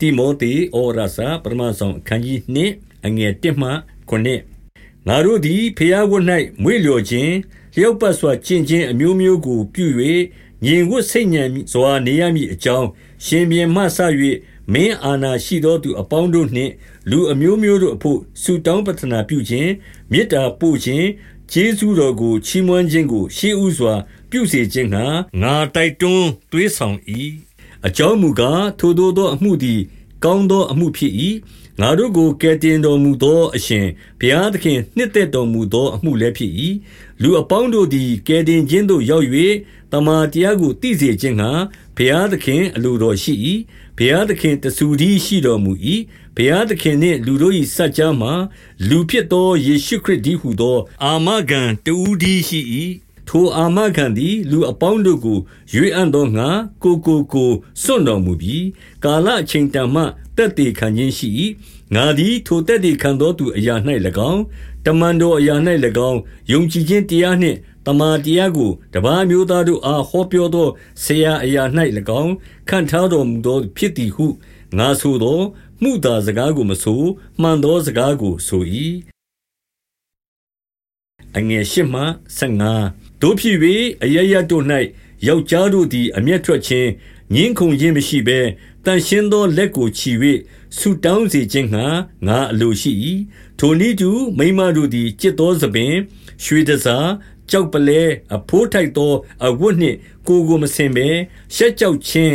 တိမောသေဩရစာပထမဆုံးအခန်းကြီး2အငယ်1မှ9ငါတို့သည်ဖျားဝတ်၌မွေ့လျော်ခြင်းလျောက်ပတ်စွာကျင့်ခြင်းအမျိုးမျိုးကိုပြု၍ငြင်ဝတ်စိတ်ညံစွာနေရမည်အကြောင်းရှင်ပြန်မှဆ၍မင်းအာနာရှိသောသူအပေါင်းတို့နှင့် လူအမျိုးမျိုးတို့အဖို့ဆုတောင်းပတနာပြုခြင်းမေတ္တာပို့ခြင်းကျေးဇူးတော်ကိုချီးမွမ်းခြင်းကို ရှေးဥစွာ ပြုစေခြင်းငှာငါတိုက်တွန်းသွေးဆောင်၏ အကြောင်းမူကားထိုသို့သောအမှုသည် ကောင်းသောအမှုဖြစ်၏ငါတို့ကိုကယ်တင်တော်မူသောအရှင်ဘုရားသခင်နှစ်သက်တော်မူသောအမှုလည်းဖြစ်၏လူအပေါင်းတို့သည်ကယ်တင်ခြင်းသို့ရောက်၍တမန်တရားကိုသိစေခြင်းငှာဘုရားသခင်အလိုတော်ရှိ၏ဘုရားသခင်တဆူသည်ရှိတော်မူ၏ဘုရားသခင်နှင့်လူတို့၏စัจ जा မှာလူဖြစ်သောယေရှုခရစ်သည်ဟုသော အာမခံတူးသည်ရှိ၏ ထိုအာမခံသည် လူအပေါင်းတို့ကို ရွေးအံ့သောငါကိုကိုကိုစွန့်တော်မူပြီးကာလအချိန်တန်မှတက်တည်ခံခြင်းရှိ၏ငါသည် ထိုတက်တည်ခံသောသူအရာ၌၎င်း တမန်တော်အရာ၌၎င်း ယုံကြည်ခြင်းတရားနှင့်တမာတရားကို တပါးမျိုးသားတို့အား ဟောပြောသော ဆရာအရာ၌၎င်းခံထားတော်မူသောဖြစ်သည်ဟု ငါဆိုသောမှုသာစကားကိုမဆို မှန်သောစကားကိုဆို၏အငယ်ရှိမှ15 တို့ဖြစ်၍အရရတို့၌ယောက်ျားတို့သည် အမျက်ထွက်ခြင်းငင်းခုန်ခြင်းမရှိဘဲတန်ရှင်းသောလက်ကိုချီ၍ဆူတောင်းစေခြင်းငှာငါအလိုရှိ၏ထိုနည်းတူမိမတို့သည်จิตသောသပင် ရွှေတစားကြောက်ပလဲအဖိုးထိုက်သောအဝတ်နှင့်ကိုကိုမစင်ဘဲရှက်ကြောက်ခြင်း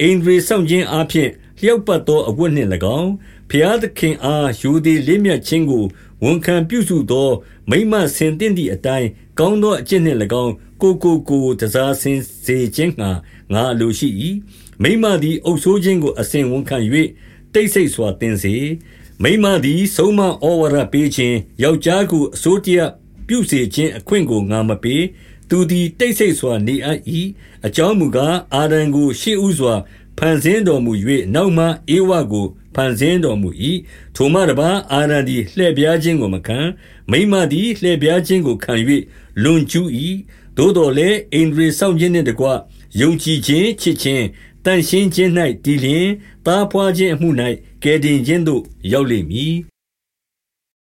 အိန္ဒြေဆောင်ခြင်းအပြင် လျောက်ပတ်သောအဝတ်နှင့်၎င်းဖျားသခင်အားယူသည်လေးမြတ်ခြင်းကိုဝန်ခံပြုစုသော မိမဆင်တင့်သည့်အတိုင်းကောင်းသောအကျင့်နှင့်၎င်းကိုကိုကိုတစားဆင်စေခြင်းငှာငါလိုရှိ၏မိမသည်အုပ်ဆိုးခြင်းကိုအစဉ်ဝန်ခံ၍တိတ်ဆိတ်စွာတင်စေမိမသည်ဆုံးမဩဝါဒပေးခြင်းယောက်ျားကိုအစိုးတရားပြုစေခြင်းအခွင့်ကိုငါမပေးသူသည်တိတ်ဆိတ်စွာနေအပ်၏အကြောင်းမူကားအာဒံကိုရှေ့ဥစွာ ဖန်ဆင်းတော်မူ၍နောက်မှဧဝကိုဖန်ဆင်းတော်မူ၏ထိုမှတပါအာရန်သည်လှည့်ပြားခြင်းကိုမခံမိမသည်လှည့်ပြားခြင်းကိုခံ၍လွန်ကျူး၏သို့တော်လည်းအိန္ဒြေဆောင်ခြင်းနှင့်တကွယုံကြည်ခြင်းချစ်ခြင်းတန်ရှင်းခြင်း၌တည်လျင်တားဖွာခြင်းအမှု၌ကယ်တင်ခြင်းသို့ရောက်လိမ့်မည်